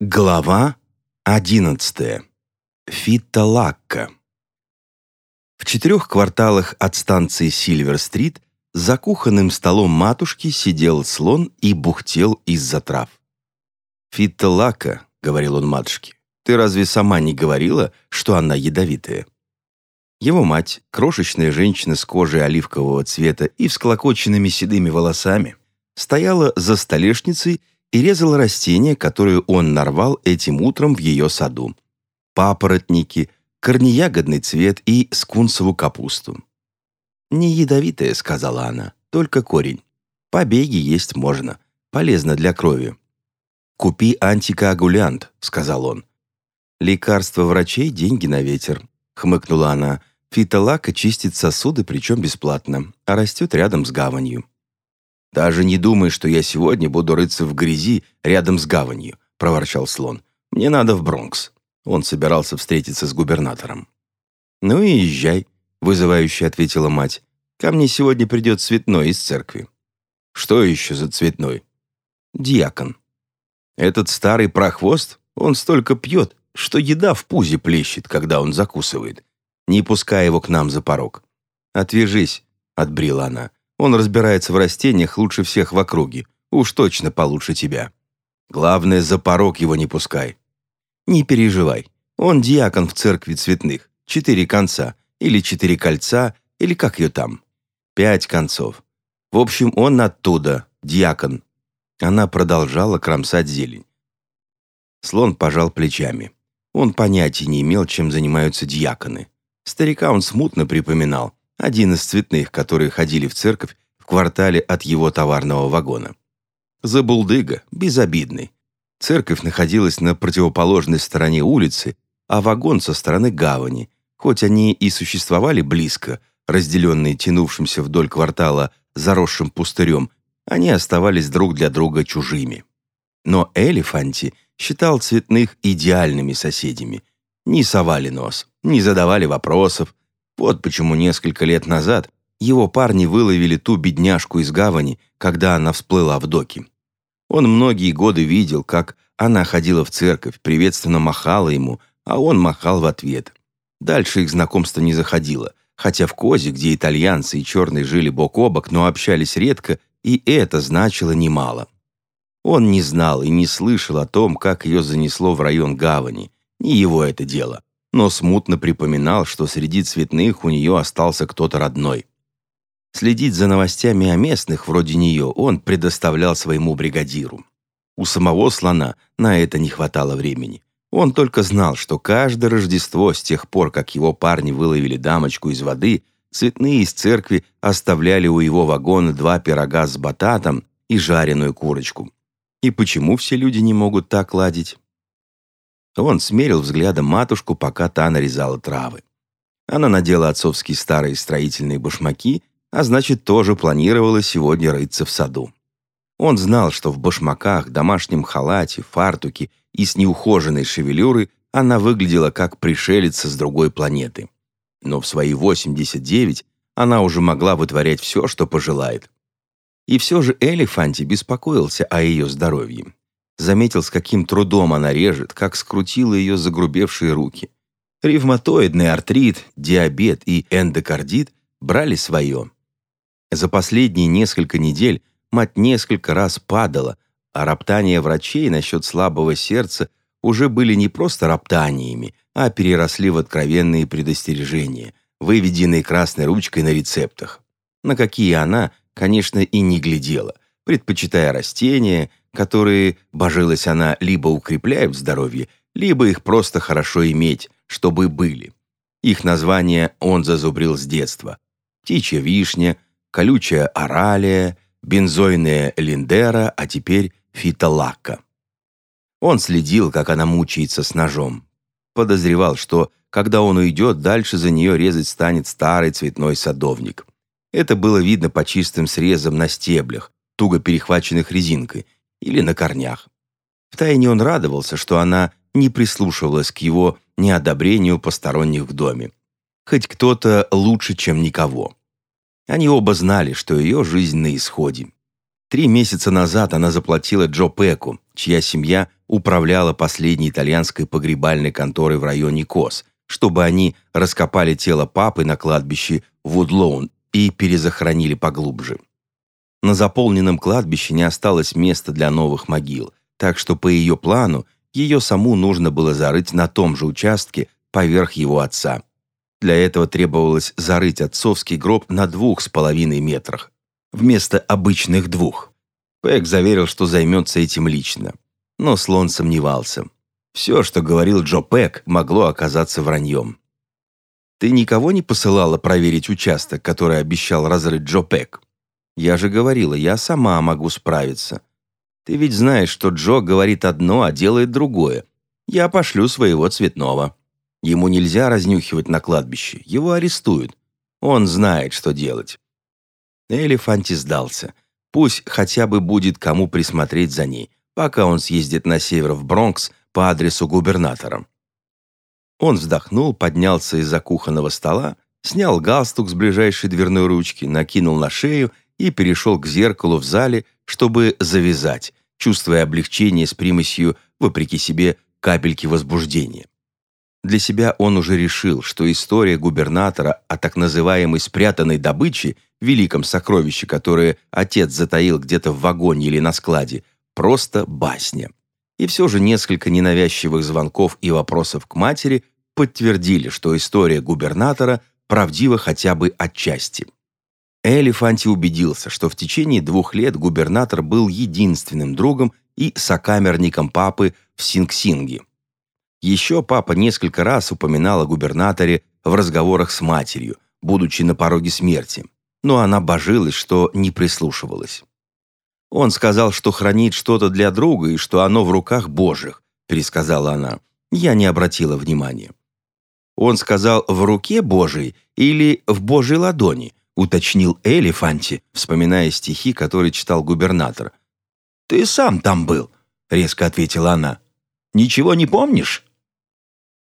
Глава одиннадцатая. Фиталакка. В четырех кварталах от станции Сильвер-стрит за кухонным столом матушки сидел слон и бухтел из-за трав. «Фиталакка», — говорил он матушке, — «ты разве сама не говорила, что она ядовитая?» Его мать, крошечная женщина с кожей оливкового цвета и всклокоченными седыми волосами, стояла за столешницей и резала растения, которые он нарвал этим утром в ее саду. Папоротники, корнеягодный цвет и скунсовую капусту. «Не ядовитая», — сказала она, — «только корень. Побеги есть можно, полезно для крови». «Купи антикоагулянт», — сказал он. «Лекарства врачей — деньги на ветер», — хмыкнула она. «Фитолака чистит сосуды, причем бесплатно, а растет рядом с гаванью». «Даже не думай, что я сегодня буду рыться в грязи рядом с гаванью», — проворчал слон. «Мне надо в Бронкс». Он собирался встретиться с губернатором. «Ну и езжай», — вызывающе ответила мать. «Ко мне сегодня придет цветной из церкви». «Что еще за цветной?» «Диакон». «Этот старый прохвост, он столько пьет, что еда в пузе плещет, когда он закусывает. Не пускай его к нам за порог». «Отвяжись», — отбрила она. Он разбирается в растениях лучше всех в округе. Уж точно получше тебя. Главное, за порог его не пускай. Не переживай. Он диакон в церкви цветных. Четыре конца. Или четыре кольца. Или как ее там. Пять концов. В общем, он оттуда. Диакон. Она продолжала кромсать зелень. Слон пожал плечами. Он понятия не имел, чем занимаются диаконы. Старика он смутно припоминал один из цветных, которые ходили в церковь в квартале от его товарного вагона. Забулдыга, безобидный. Церковь находилась на противоположной стороне улицы, а вагон со стороны гавани, хоть они и существовали близко, разделенные тянувшимся вдоль квартала заросшим пустырем, они оставались друг для друга чужими. Но Элефанти считал цветных идеальными соседями. Не совали нос, не задавали вопросов, вот почему несколько лет назад его парни выловили ту бедняжку из гавани, когда она всплыла в доки. Он многие годы видел, как она ходила в церковь, приветственно махала ему, а он махал в ответ. Дальше их знакомство не заходило, хотя в Козе, где итальянцы и черные жили бок о бок, но общались редко, и это значило немало. Он не знал и не слышал о том, как ее занесло в район гавани. Не его это дело но смутно припоминал, что среди цветных у нее остался кто-то родной. Следить за новостями о местных вроде нее он предоставлял своему бригадиру. У самого слона на это не хватало времени. Он только знал, что каждое Рождество с тех пор, как его парни выловили дамочку из воды, цветные из церкви оставляли у его вагона два пирога с бататом и жареную курочку. И почему все люди не могут так ладить? Он смерил взглядом матушку, пока та нарезала травы. Она надела отцовские старые строительные башмаки, а значит, тоже планировала сегодня рыться в саду. Он знал, что в башмаках, домашнем халате, фартуке и с неухоженной шевелюрой она выглядела как пришелица с другой планеты. Но в свои 89 она уже могла вытворять все, что пожелает. И все же Элефанти беспокоился о ее здоровье. Заметил, с каким трудом она режет, как скрутила ее загрубевшие руки. Ревматоидный артрит, диабет и эндокардит брали свое. За последние несколько недель мать несколько раз падала, а роптания врачей насчет слабого сердца уже были не просто роптаниями, а переросли в откровенные предостережения, выведенные красной ручкой на рецептах, на какие она, конечно, и не глядела, предпочитая растения, которые, божилась она, либо укрепляют здоровье, либо их просто хорошо иметь, чтобы были. Их название он зазубрил с детства. Птичья вишня, колючая оралия, бензойная линдера, а теперь фитолакка. Он следил, как она мучается с ножом. Подозревал, что, когда он уйдет, дальше за нее резать станет старый цветной садовник. Это было видно по чистым срезам на стеблях, туго перехваченных резинкой, или на корнях. Втайне он радовался, что она не прислушивалась к его неодобрению посторонних в доме. Хоть кто-то лучше, чем никого. Они оба знали, что ее жизнь на исходе. Три месяца назад она заплатила Джо Пеку, чья семья управляла последней итальянской погребальной конторой в районе Кос, чтобы они раскопали тело папы на кладбище Вудлоун и перезахоронили поглубже. На заполненном кладбище не осталось места для новых могил, так что по ее плану ее саму нужно было зарыть на том же участке поверх его отца. Для этого требовалось зарыть отцовский гроб на двух с половиной метрах, вместо обычных двух. Пэк заверил, что займется этим лично. Но слон сомневался. Все, что говорил Джо Пэк, могло оказаться враньем. «Ты никого не посылала проверить участок, который обещал разрыть Джо Пэк?» «Я же говорила, я сама могу справиться. Ты ведь знаешь, что Джо говорит одно, а делает другое. Я пошлю своего цветного. Ему нельзя разнюхивать на кладбище, его арестуют. Он знает, что делать». Элефанти сдался. Пусть хотя бы будет кому присмотреть за ней, пока он съездит на север в Бронкс по адресу губернатора. Он вздохнул, поднялся из-за кухонного стола, снял галстук с ближайшей дверной ручки, накинул на шею и перешел к зеркалу в зале, чтобы завязать, чувствуя облегчение с примесью, вопреки себе, капельки возбуждения. Для себя он уже решил, что история губернатора о так называемой спрятанной добыче, великом сокровище, которое отец затаил где-то в вагоне или на складе, просто басня. И все же несколько ненавязчивых звонков и вопросов к матери подтвердили, что история губернатора правдива хотя бы отчасти. Элефанти убедился, что в течение двух лет губернатор был единственным другом и сокамерником папы в Синг-Синге. Еще папа несколько раз упоминал о губернаторе в разговорах с матерью, будучи на пороге смерти, но она божилась, что не прислушивалась. Он сказал, что хранит что-то для друга и что оно в руках Божьих, пересказала она. Я не обратила внимания. Он сказал «в руке Божией» или «в Божьей ладони», уточнил Элефанти, вспоминая стихи, которые читал губернатор. «Ты сам там был», — резко ответила она. «Ничего не помнишь?»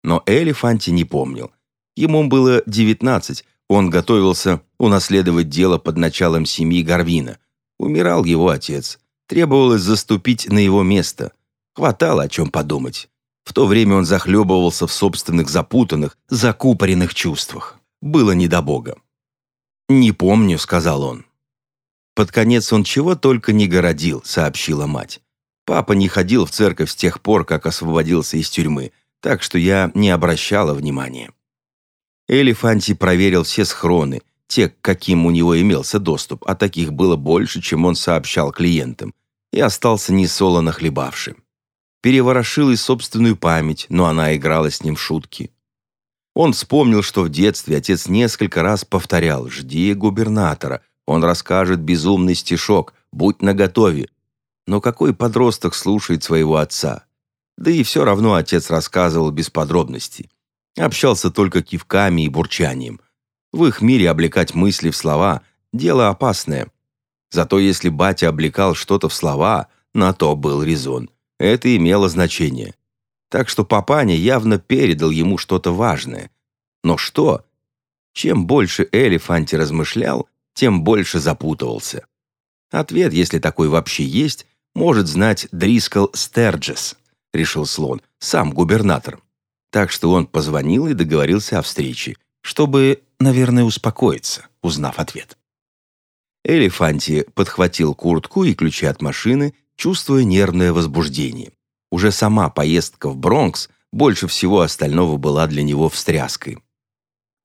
Но Элефанти не помнил. Ему было девятнадцать, он готовился унаследовать дело под началом семьи Гарвина. Умирал его отец. Требовалось заступить на его место. Хватало о чем подумать. В то время он захлебывался в собственных запутанных, закупоренных чувствах. Было не до Бога. «Не помню», — сказал он. Под конец он чего только не городил, сообщила мать. Папа не ходил в церковь с тех пор, как освободился из тюрьмы, так что я не обращала внимания. Элефанти проверил все схроны, те, к каким у него имелся доступ, а таких было больше, чем он сообщал клиентам, и остался несолоно хлебавшим. Переворошил и собственную память, но она играла с ним в шутки. Он вспомнил, что в детстве отец несколько раз повторял «Жди губернатора, он расскажет безумный стишок, будь наготове». Но какой подросток слушает своего отца? Да и все равно отец рассказывал без подробностей. Общался только кивками и бурчанием. В их мире облекать мысли в слова – дело опасное. Зато если батя облекал что-то в слова, на то был резон. Это имело значение. Так что папаня явно передал ему что-то важное. Но что? Чем больше Элефанти размышлял, тем больше запутывался. Ответ, если такой вообще есть, может знать Дрискл Стерджес, решил слон, сам губернатор. Так что он позвонил и договорился о встрече, чтобы, наверное, успокоиться, узнав ответ. Элефанти подхватил куртку и ключи от машины, чувствуя нервное возбуждение. Уже сама поездка в Бронкс больше всего остального была для него встряской.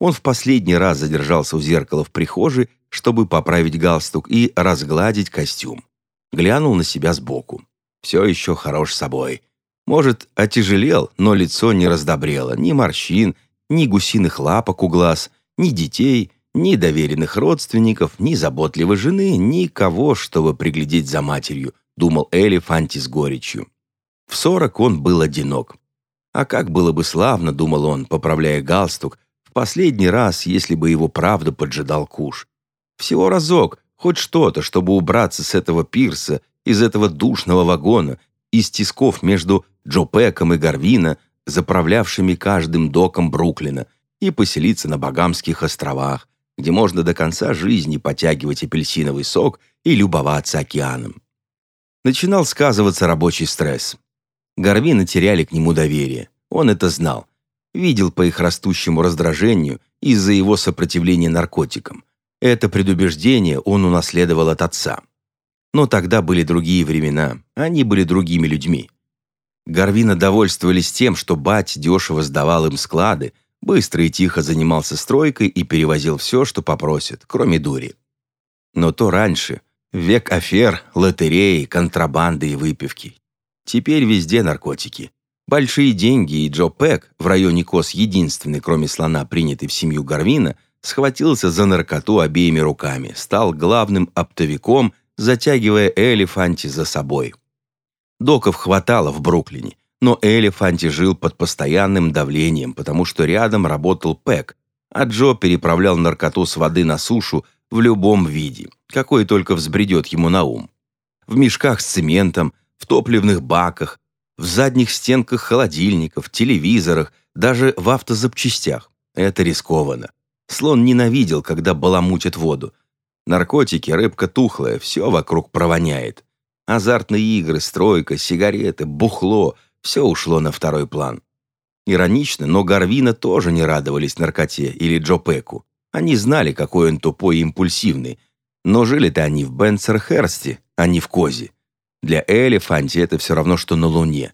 Он в последний раз задержался у зеркала в прихожей, чтобы поправить галстук и разгладить костюм. Глянул на себя сбоку. Все еще хорош собой. Может, отяжелел, но лицо не раздобрело. Ни морщин, ни гусиных лапок у глаз, ни детей, ни доверенных родственников, ни заботливой жены, никого, чтобы приглядеть за матерью, думал Элефанти с горечью. В сорок он был одинок. А как было бы славно, думал он, поправляя галстук, в последний раз, если бы его правда поджидал куш. Всего разок, хоть что-то, чтобы убраться с этого пирса, из этого душного вагона, из тисков между Джо Пеком и Гарвина, заправлявшими каждым доком Бруклина, и поселиться на Багамских островах, где можно до конца жизни потягивать апельсиновый сок и любоваться океаном. Начинал сказываться рабочий стресс. Гарвины теряли к нему доверие. Он это знал. Видел по их растущему раздражению из-за его сопротивления наркотикам. Это предубеждение он унаследовал от отца. Но тогда были другие времена, они были другими людьми. Гарвина довольствовались тем, что бать дешево сдавал им склады, быстро и тихо занимался стройкой и перевозил все, что попросят, кроме дури. Но то раньше, век афер, лотереи, контрабанды и выпивки. Теперь везде наркотики. Большие деньги и Джо Пэк, в районе Кос единственный, кроме слона, принятый в семью Гарвина, схватился за наркоту обеими руками, стал главным оптовиком, затягивая Элефанти за собой. Доков хватало в Бруклине, но Элефанти жил под постоянным давлением, потому что рядом работал Пэк, а Джо переправлял наркоту с воды на сушу в любом виде, какой только взбредет ему на ум. В мешках с цементом, в топливных баках, в задних стенках холодильников, телевизорах, даже в автозапчастях. Это рискованно. Слон ненавидел, когда баламутят воду. Наркотики, рыбка тухлая, все вокруг провоняет. Азартные игры, стройка, сигареты, бухло – все ушло на второй план. Иронично, но Гарвина тоже не радовались наркоте или Джо Пеку. Они знали, какой он тупой и импульсивный. Но жили-то они в Бенсерхерсте, а не в Козе. Для Элефанти это все равно, что на Луне.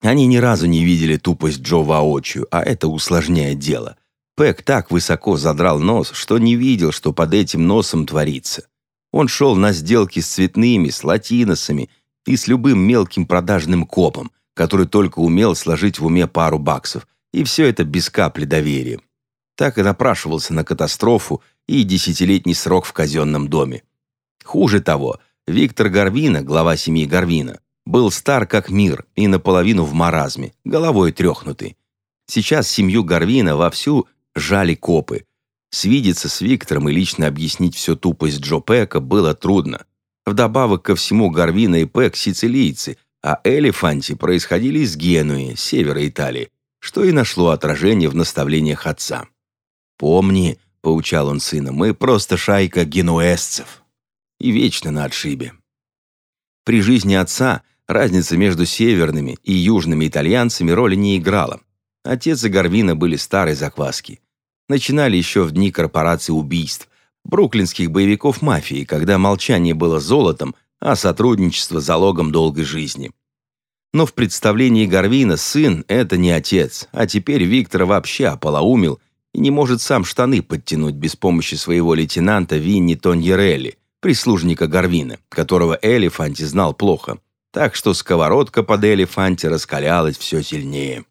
Они ни разу не видели тупость Джо воочию, а это усложняет дело. Пэк так высоко задрал нос, что не видел, что под этим носом творится. Он шел на сделки с цветными, с латиносами и с любым мелким продажным копом, который только умел сложить в уме пару баксов, и все это без капли доверия. Так и напрашивался на катастрофу и десятилетний срок в казенном доме. Хуже того, Виктор Гарвина, глава семьи Гарвина, был стар как мир и наполовину в маразме, головой трехнутый. Сейчас семью Гарвина вовсю жали копы. Свидеться с Виктором и лично объяснить всю тупость Джо Пека было трудно. Вдобавок ко всему Гарвина и Пек – сицилийцы, а Элефанти происходили из Генуи, севера Италии, что и нашло отражение в наставлениях отца. «Помни», – поучал он сына, – «мы просто шайка генуэзцев» и вечно на отшибе. При жизни отца разница между северными и южными итальянцами роли не играла. Отец и Гарвина были старой закваски. Начинали еще в дни корпорации убийств, бруклинских боевиков мафии, когда молчание было золотом, а сотрудничество – залогом долгой жизни. Но в представлении Гарвина сын – это не отец, а теперь Виктор вообще ополоумил и не может сам штаны подтянуть без помощи своего лейтенанта Винни Тоньерелли – прислужника Гарвина, которого Элефанти знал плохо, так что сковородка под Элефанти раскалялась все сильнее.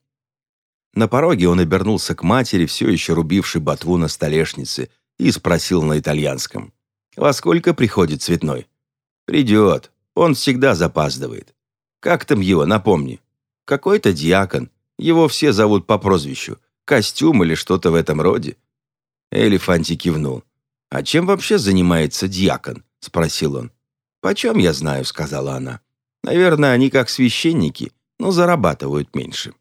На пороге он обернулся к матери, все еще рубившей ботву на столешнице, и спросил на итальянском. «Во сколько приходит цветной?» «Придет. Он всегда запаздывает. Как там его, напомни?» «Какой-то диакон. Его все зовут по прозвищу. Костюм или что-то в этом роде». Элефанти кивнул. «А чем вообще занимается дьякон?» – спросил он. «Почем я знаю?» – сказала она. «Наверное, они как священники, но зарабатывают меньше».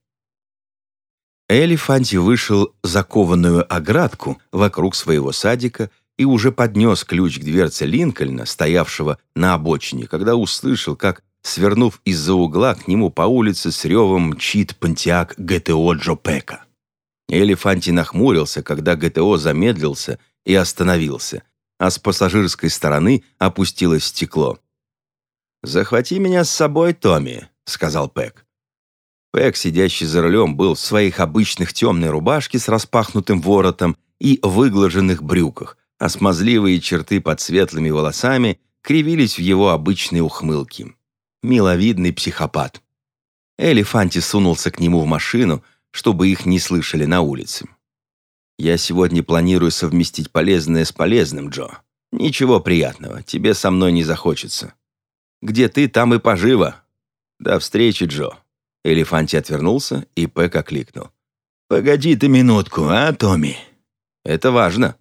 Элефанти вышел за кованую оградку вокруг своего садика и уже поднес ключ к дверце Линкольна, стоявшего на обочине, когда услышал, как, свернув из-за угла, к нему по улице с ревом мчит понтиак ГТО Джопека. Элефанти нахмурился, когда ГТО замедлился и остановился, а с пассажирской стороны опустилось стекло. «Захвати меня с собой, Томми», — сказал Пэк. Пэк, сидящий за рулем, был в своих обычных темной рубашке с распахнутым воротом и выглаженных брюках, а смазливые черты под светлыми волосами кривились в его обычной ухмылке. Миловидный психопат. Элефанти сунулся к нему в машину, чтобы их не слышали на улице. Я сегодня планирую совместить полезное с полезным, Джо. Ничего приятного, тебе со мной не захочется. Где ты, там и поживо. До встречи, Джо». Элефанти отвернулся, и Пэк окликнул. «Погоди ты минутку, а, Томми?» «Это важно».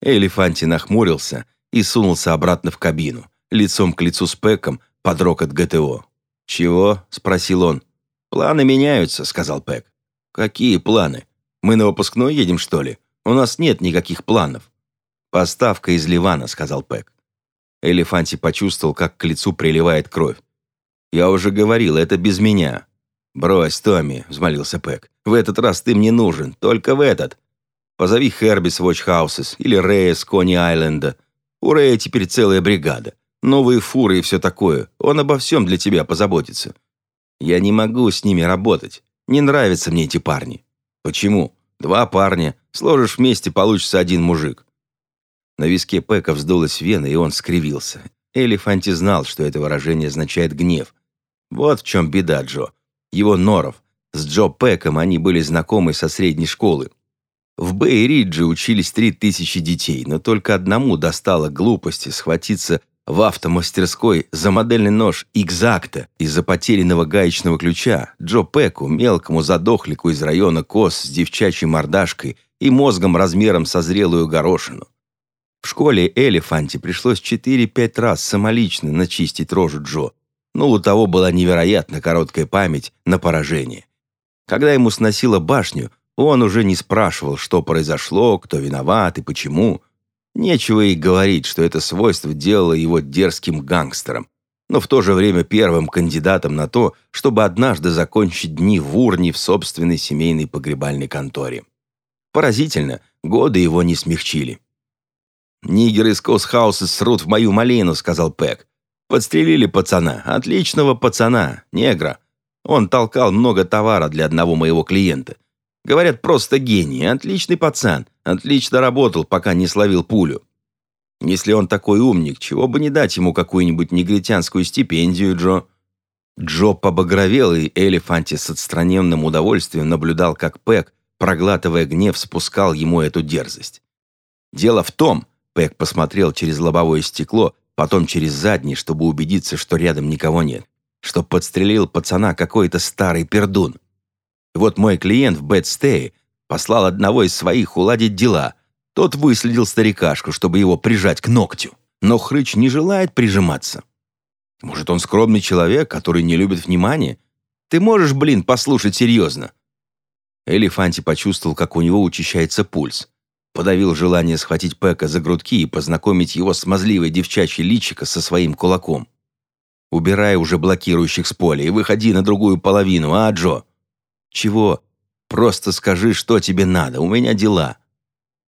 Элефанти нахмурился и сунулся обратно в кабину, лицом к лицу с Пэком под рокот ГТО. «Чего?» – спросил он. «Планы меняются», – сказал Пэк. «Какие планы?» Мы на выпускной едем, что ли? У нас нет никаких планов». «Поставка из Ливана», — сказал Пэк. Элефанти почувствовал, как к лицу приливает кровь. «Я уже говорил, это без меня. «Брось, Томми», — взмолился Пэк. «В этот раз ты мне нужен, только в этот. Позови Херби с Watch или Рэя с Кони Айленда. У Рэя теперь целая бригада. Новые фуры и все такое. Он обо всем для тебя позаботится. Я не могу с ними работать. Не нравятся мне эти парни. Почему? Два парня. Сложишь вместе, получится один мужик. На виске Пэка вздулась вена, и он скривился. Элефанти знал, что это выражение означает гнев. Вот в чем беда Джо. Его норов. С Джо Пэком они были знакомы со средней школы. В Бэй-Ридже учились три тысячи детей, но только одному достало глупости схватиться в автомастерской за модельный нож «Экзакта» из-за потерянного гаечного ключа Джо Пеку, мелкому задохлику из района Кос с девчачьей мордашкой и мозгом размером со зрелую горошину. В школе Элефанте пришлось 4-5 раз самолично начистить рожу Джо, но у того была невероятно короткая память на поражение. Когда ему сносило башню, он уже не спрашивал, что произошло, кто виноват и почему – Нечего и говорить, что это свойство делало его дерзким гангстером, но в то же время первым кандидатом на то, чтобы однажды закончить дни в урне в собственной семейной погребальной конторе. Поразительно, годы его не смягчили. «Нигеры из Косхауса срут в мою малину», — сказал Пэк. «Подстрелили пацана, отличного пацана, негра. Он толкал много товара для одного моего клиента. Говорят, просто гений, отличный пацан, отлично работал, пока не словил пулю. Если он такой умник, чего бы не дать ему какую-нибудь негритянскую стипендию, Джо?» Джо побагровел, и Элефанти с отстраненным удовольствием наблюдал, как Пэк, проглатывая гнев, спускал ему эту дерзость. «Дело в том», — Пэк посмотрел через лобовое стекло, потом через задний, чтобы убедиться, что рядом никого нет, что подстрелил пацана какой-то старый пердун. Вот мой клиент в Бэтстее послал одного из своих уладить дела. Тот выследил старикашку, чтобы его прижать к ногтю. Но Хрыч не желает прижиматься. Может, он скромный человек, который не любит внимания? Ты можешь, блин, послушать серьезно?» Элефанти почувствовал, как у него учащается пульс. Подавил желание схватить Пека за грудки и познакомить его с мазливой девчачьей личико со своим кулаком. «Убирай уже блокирующих с поля и выходи на другую половину, а, Джо?» «Чего? Просто скажи, что тебе надо, у меня дела».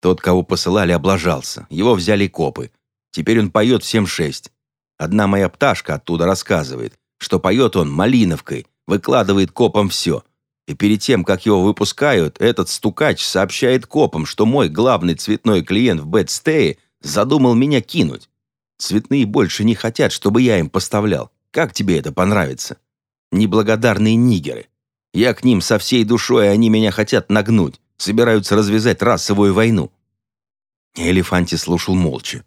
Тот, кого посылали, облажался. Его взяли копы. Теперь он поет всем шесть. Одна моя пташка оттуда рассказывает, что поет он малиновкой, выкладывает копам все. И перед тем, как его выпускают, этот стукач сообщает копам, что мой главный цветной клиент в Бэтстее задумал меня кинуть. Цветные больше не хотят, чтобы я им поставлял. Как тебе это понравится? Неблагодарные нигеры. Я к ним со всей душой, они меня хотят нагнуть, собираются развязать расовую войну». Элефанти слушал молча.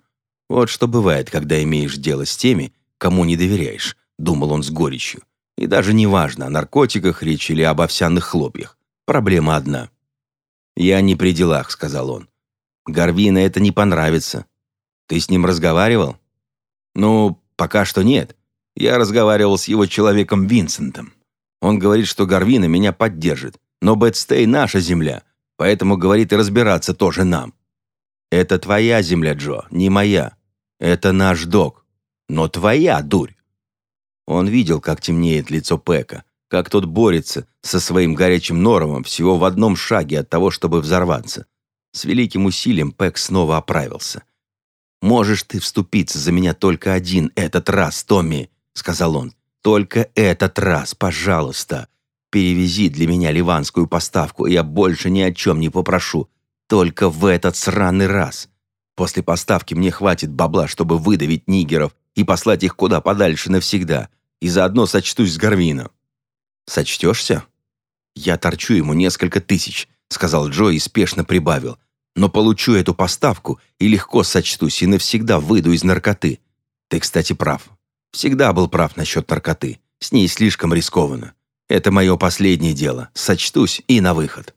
«Вот что бывает, когда имеешь дело с теми, кому не доверяешь», — думал он с горечью. «И даже не важно, о наркотиках речь или об овсяных хлопьях. Проблема одна». «Я не при делах», — сказал он. «Гарвина это не понравится. Ты с ним разговаривал?» «Ну, пока что нет. Я разговаривал с его человеком Винсентом. Он говорит, что Гарвина меня поддержит. Но Бэтстей — наша земля, поэтому, говорит, и разбираться тоже нам. Это твоя земля, Джо, не моя. Это наш док. Но твоя, дурь. Он видел, как темнеет лицо Пэка, как тот борется со своим горячим норовом всего в одном шаге от того, чтобы взорваться. С великим усилием Пэк снова оправился. «Можешь ты вступиться за меня только один этот раз, Томми», — сказал он. Только этот раз, пожалуйста, перевези для меня ливанскую поставку, я больше ни о чем не попрошу. Только в этот сраный раз. После поставки мне хватит бабла, чтобы выдавить нигеров и послать их куда подальше навсегда, и заодно сочтусь с Гарвином. Сочтешься? Я торчу ему несколько тысяч, сказал Джо и спешно прибавил. Но получу эту поставку и легко сочтусь и навсегда выйду из наркоты. Ты, кстати, прав. Всегда был прав насчет наркоты. С ней слишком рискованно. Это мое последнее дело. Сочтусь и на выход».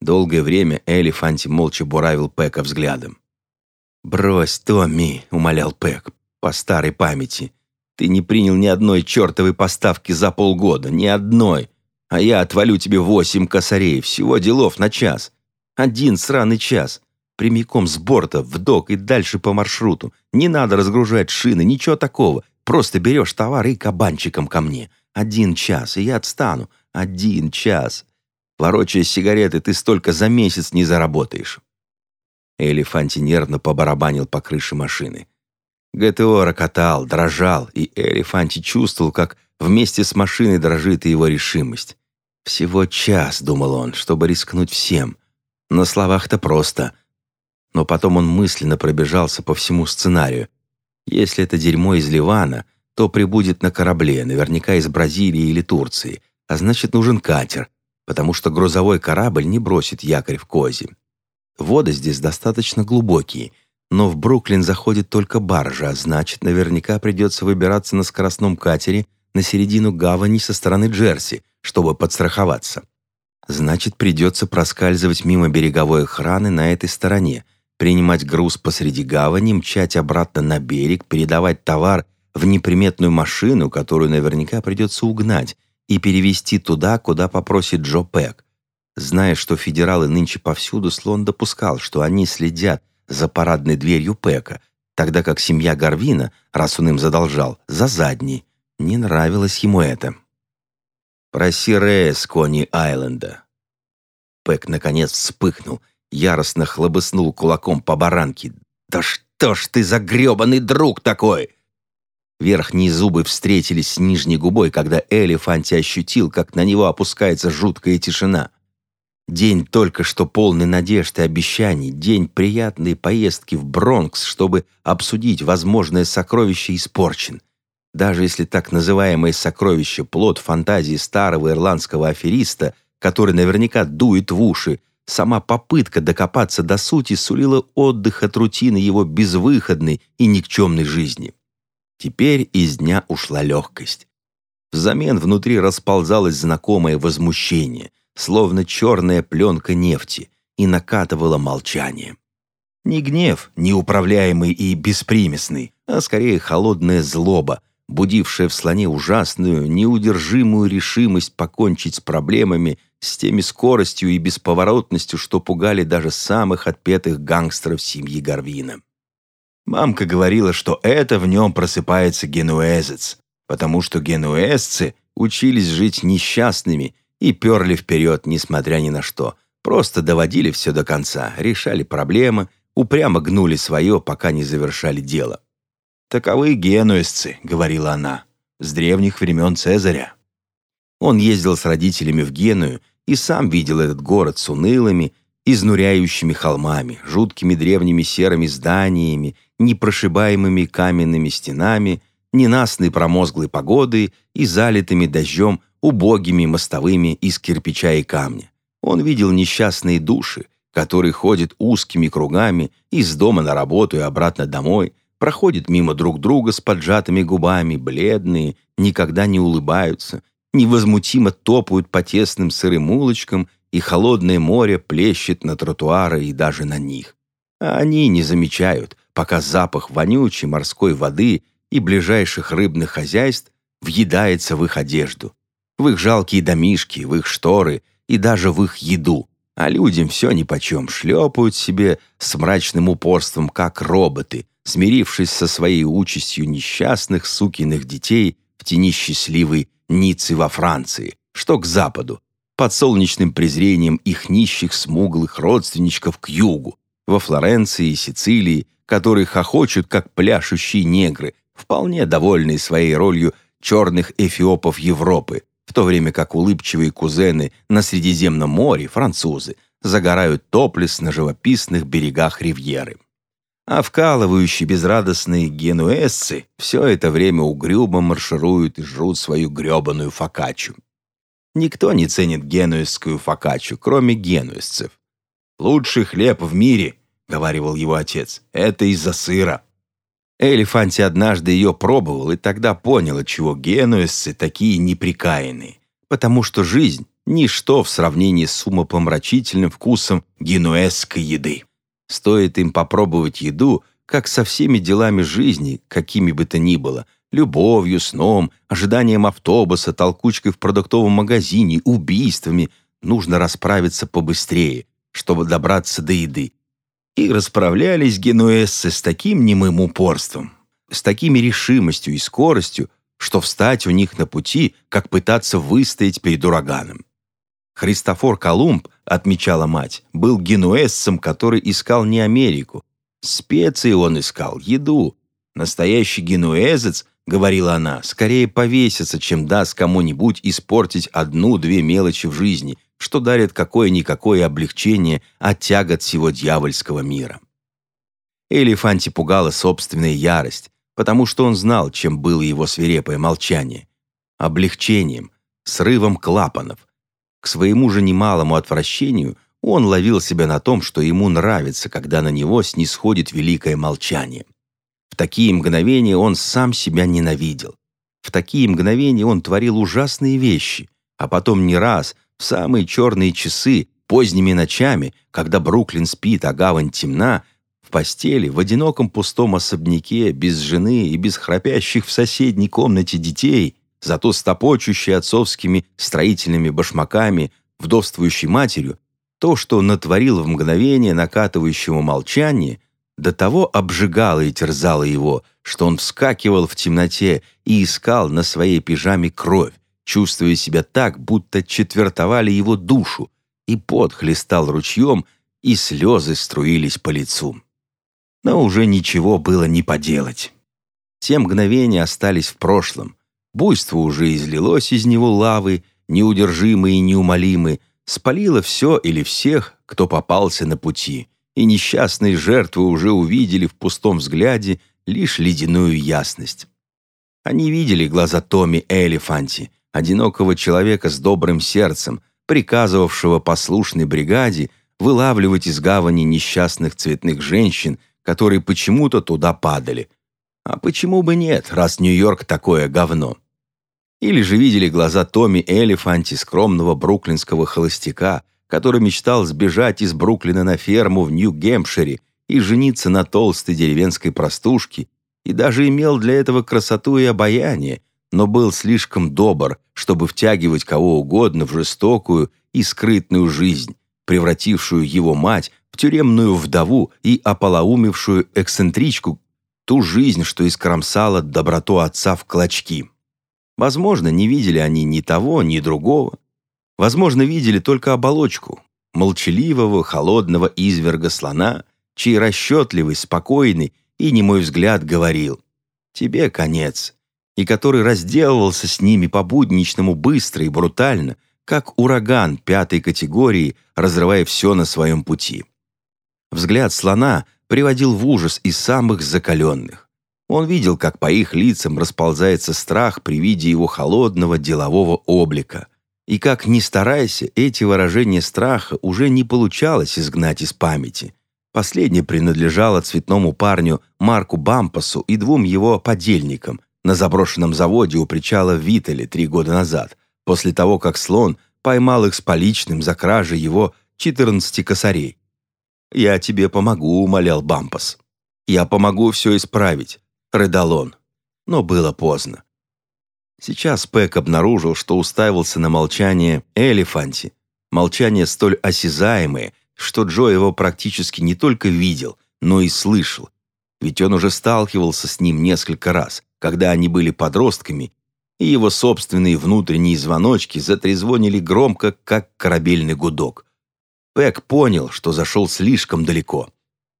Долгое время Элефанти молча буравил Пэка взглядом. «Брось, Томми», — умолял Пэк, — «по старой памяти. Ты не принял ни одной чертовой поставки за полгода, ни одной. А я отвалю тебе восемь косарей, всего делов на час. Один сраный час прямиком с борта в док и дальше по маршруту. Не надо разгружать шины, ничего такого. Просто берешь товар и кабанчиком ко мне. Один час, и я отстану. Один час. Ворочая сигареты, ты столько за месяц не заработаешь». Элефанти нервно побарабанил по крыше машины. ГТО рокотал, дрожал, и Элефанти чувствовал, как вместе с машиной дрожит и его решимость. «Всего час», — думал он, — «чтобы рискнуть всем. На словах-то просто». Но потом он мысленно пробежался по всему сценарию. Если это дерьмо из Ливана, то прибудет на корабле, наверняка из Бразилии или Турции, а значит, нужен катер, потому что грузовой корабль не бросит якорь в Козе. Воды здесь достаточно глубокие, но в Бруклин заходит только баржа, а значит, наверняка придется выбираться на скоростном катере на середину гавани со стороны Джерси, чтобы подстраховаться. Значит, придется проскальзывать мимо береговой охраны на этой стороне, принимать груз посреди гавани, мчать обратно на берег, передавать товар в неприметную машину, которую наверняка придется угнать, и перевезти туда, куда попросит Джо Пэк. Зная, что федералы нынче повсюду, Слон допускал, что они следят за парадной дверью Пэка, тогда как семья Гарвина, раз он им задолжал, за задней. Не нравилось ему это. «Проси Рея с Кони-Айленда». Пэк, наконец, вспыхнул, яростно хлобыснул кулаком по баранке. «Да что ж ты за грёбаный друг такой!» Верхние зубы встретились с нижней губой, когда Элефанти ощутил, как на него опускается жуткая тишина. День только что полный надежд и обещаний, день приятной поездки в Бронкс, чтобы обсудить возможное сокровище, испорчен. Даже если так называемое сокровище – плод фантазии старого ирландского афериста, который наверняка дует в уши, сама попытка докопаться до сути сулила отдых от рутины его безвыходной и никчемной жизни. Теперь из дня ушла легкость. Взамен внутри расползалось знакомое возмущение – словно черная пленка нефти, и накатывало молчание. Не гнев, неуправляемый и беспримесный, а скорее холодная злоба, будившая в слоне ужасную, неудержимую решимость покончить с проблемами с теми скоростью и бесповоротностью, что пугали даже самых отпетых гангстеров семьи Гарвина. Мамка говорила, что это в нем просыпается генуэзец, потому что генуэзцы учились жить несчастными и перли вперед, несмотря ни на что. Просто доводили все до конца, решали проблемы, упрямо гнули свое, пока не завершали дело. «Таковы генуэзцы», — говорила она, — «с древних времен Цезаря». Он ездил с родителями в Геную и сам видел этот город с унылыми, изнуряющими холмами, жуткими древними серыми зданиями, непрошибаемыми каменными стенами, ненастной промозглой погодой и залитыми дождем убогими мостовыми из кирпича и камня. Он видел несчастные души, которые ходят узкими кругами из дома на работу и обратно домой, проходят мимо друг друга с поджатыми губами, бледные, никогда не улыбаются, невозмутимо топают по тесным сырым улочкам, и холодное море плещет на тротуары и даже на них. А они не замечают, пока запах вонючей морской воды и ближайших рыбных хозяйств въедается в их одежду в их жалкие домишки, в их шторы и даже в их еду. А людям все нипочем, шлепают себе с мрачным упорством, как роботы, смирившись со своей участью несчастных сукиных детей в тени счастливой Ниццы во Франции, что к западу, под солнечным презрением их нищих смуглых родственничков к югу, во Флоренции и Сицилии, которые хохочут, как пляшущие негры, вполне довольные своей ролью черных эфиопов Европы, в то время как улыбчивые кузены на Средиземном море, французы, загорают топлес на живописных берегах Ривьеры. А вкалывающие безрадостные генуэзцы все это время угрюмо маршируют и жрут свою гребаную фокаччу. Никто не ценит генуэзскую фокаччу, кроме генуэзцев. «Лучший хлеб в мире», — говорил его отец, — «это из-за сыра». Элефанти однажды ее пробовал и тогда понял, чего генуэзцы такие неприкаянные. Потому что жизнь – ничто в сравнении с умопомрачительным вкусом генуэзской еды. Стоит им попробовать еду, как со всеми делами жизни, какими бы то ни было, любовью, сном, ожиданием автобуса, толкучкой в продуктовом магазине, убийствами, нужно расправиться побыстрее, чтобы добраться до еды, и расправлялись генуэзцы с таким немым упорством, с такими решимостью и скоростью, что встать у них на пути, как пытаться выстоять перед ураганом. Христофор Колумб, отмечала мать, был генуэзцем, который искал не Америку. Специи он искал, еду. Настоящий генуэзец, говорила она, скорее повесится, чем даст кому-нибудь испортить одну-две мелочи в жизни, что дарит какое-никакое облегчение от тягот всего дьявольского мира. Элефанти пугала собственная ярость, потому что он знал, чем было его свирепое молчание. Облегчением, срывом клапанов. Своему же немалому отвращению он ловил себя на том, что ему нравится, когда на него снисходит великое молчание. В такие мгновения он сам себя ненавидел. В такие мгновения он творил ужасные вещи, а потом не раз, в самые черные часы, поздними ночами, когда Бруклин спит, а гавань темна, в постели, в одиноком пустом особняке, без жены и без храпящих в соседней комнате детей, зато с топочущей отцовскими строительными башмаками, вдовствующей матерью, то, что натворил в мгновение накатывающего молчания, до того обжигало и терзало его, что он вскакивал в темноте и искал на своей пижаме кровь, чувствуя себя так, будто четвертовали его душу, и пот хлестал ручьем, и слезы струились по лицу но уже ничего было не поделать. Те мгновения остались в прошлом. Буйство уже излилось из него лавы, неудержимые и неумолимые, спалило все или всех, кто попался на пути, и несчастные жертвы уже увидели в пустом взгляде лишь ледяную ясность. Они видели глаза Томми Элефанти, одинокого человека с добрым сердцем, приказывавшего послушной бригаде вылавливать из гавани несчастных цветных женщин которые почему-то туда падали. А почему бы нет, раз Нью-Йорк такое говно? Или же видели глаза Томми Элефанти, скромного бруклинского холостяка, который мечтал сбежать из Бруклина на ферму в Нью-Гемпшире и жениться на толстой деревенской простушке, и даже имел для этого красоту и обаяние, но был слишком добр, чтобы втягивать кого угодно в жестокую и скрытную жизнь, превратившую его мать в тюремную вдову и ополоумевшую эксцентричку, ту жизнь, что искромсала доброту отца в клочки. Возможно, не видели они ни того, ни другого. Возможно, видели только оболочку, молчаливого, холодного изверга слона, чей расчетливый, спокойный и, не мой взгляд, говорил «Тебе конец», и который разделывался с ними по-будничному быстро и брутально – как ураган пятой категории, разрывая все на своем пути. Взгляд слона приводил в ужас и самых закаленных. Он видел, как по их лицам расползается страх при виде его холодного делового облика. И как, ни старайся, эти выражения страха уже не получалось изгнать из памяти. Последнее принадлежало цветному парню Марку Бампасу и двум его подельникам на заброшенном заводе у причала в три года назад – после того, как слон поймал их с поличным за кражей его 14 косарей. «Я тебе помогу», — умолял Бампас. «Я помогу все исправить», — рыдал он. Но было поздно. Сейчас Пэк обнаружил, что уставился на молчание Элефанти. Молчание столь осязаемое, что Джо его практически не только видел, но и слышал. Ведь он уже сталкивался с ним несколько раз, когда они были подростками и его собственные внутренние звоночки затрезвонили громко, как корабельный гудок. Пэк понял, что зашел слишком далеко.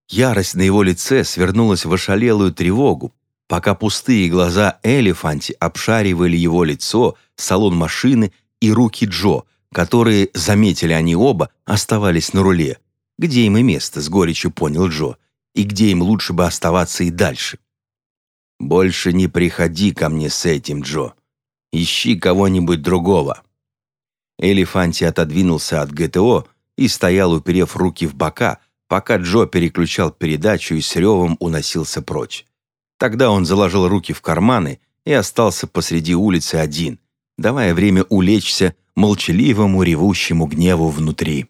Ярость на его лице свернулась в ошалелую тревогу, пока пустые глаза Элефанти обшаривали его лицо, салон машины и руки Джо, которые, заметили они оба, оставались на руле. Где им и место, с горечью понял Джо, и где им лучше бы оставаться и дальше. «Больше не приходи ко мне с этим, Джо», Ищи кого-нибудь другого». Элефанти отодвинулся от ГТО и стоял, уперев руки в бока, пока Джо переключал передачу и с ревом уносился прочь. Тогда он заложил руки в карманы и остался посреди улицы один, давая время улечься молчаливому ревущему гневу внутри.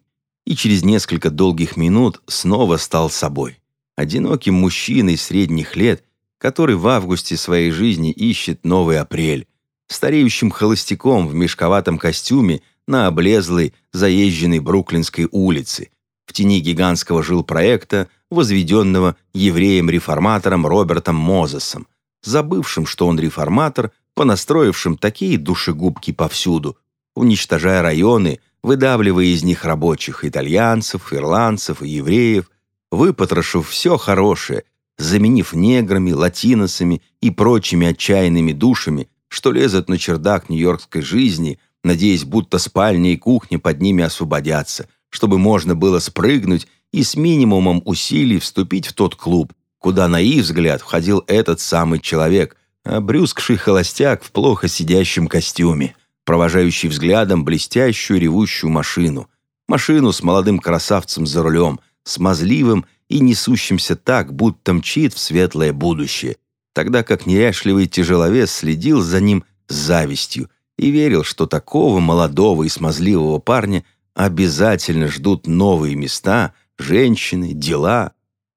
И через несколько долгих минут снова стал собой. Одиноким мужчиной средних лет, который в августе своей жизни ищет новый апрель, стареющим холостяком в мешковатом костюме на облезлой, заезженной Бруклинской улице, в тени гигантского жилпроекта, возведенного евреем-реформатором Робертом Мозесом, забывшим, что он реформатор, понастроившим такие душегубки повсюду, уничтожая районы, выдавливая из них рабочих итальянцев, ирландцев и евреев, выпотрошив все хорошее, заменив неграми, латиносами и прочими отчаянными душами, что лезут на чердак нью-йоркской жизни, надеясь, будто спальня и кухня под ними освободятся, чтобы можно было спрыгнуть и с минимумом усилий вступить в тот клуб, куда, на их взгляд, входил этот самый человек, обрюзгший холостяк в плохо сидящем костюме, провожающий взглядом блестящую ревущую машину, машину с молодым красавцем за рулем, смазливым и несущимся так, будто мчит в светлое будущее, тогда как неряшливый тяжеловес следил за ним с завистью и верил, что такого молодого и смазливого парня обязательно ждут новые места, женщины, дела.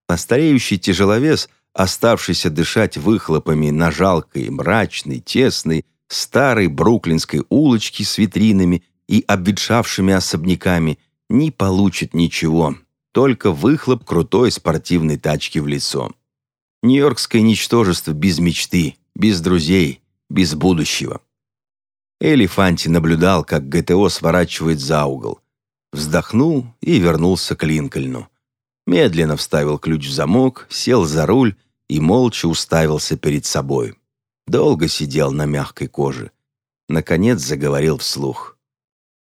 А стареющий тяжеловес, оставшийся дышать выхлопами на жалкой, мрачной, тесной, старой бруклинской улочке с витринами и обветшавшими особняками, не получит ничего, только выхлоп крутой спортивной тачки в лицо. Нью-Йоркское ничтожество без мечты, без друзей, без будущего. Элефанти наблюдал, как ГТО сворачивает за угол. Вздохнул и вернулся к Линкольну. Медленно вставил ключ в замок, сел за руль и молча уставился перед собой. Долго сидел на мягкой коже. Наконец заговорил вслух.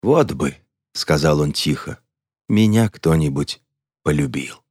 «Вот бы», — сказал он тихо, — «меня кто-нибудь полюбил.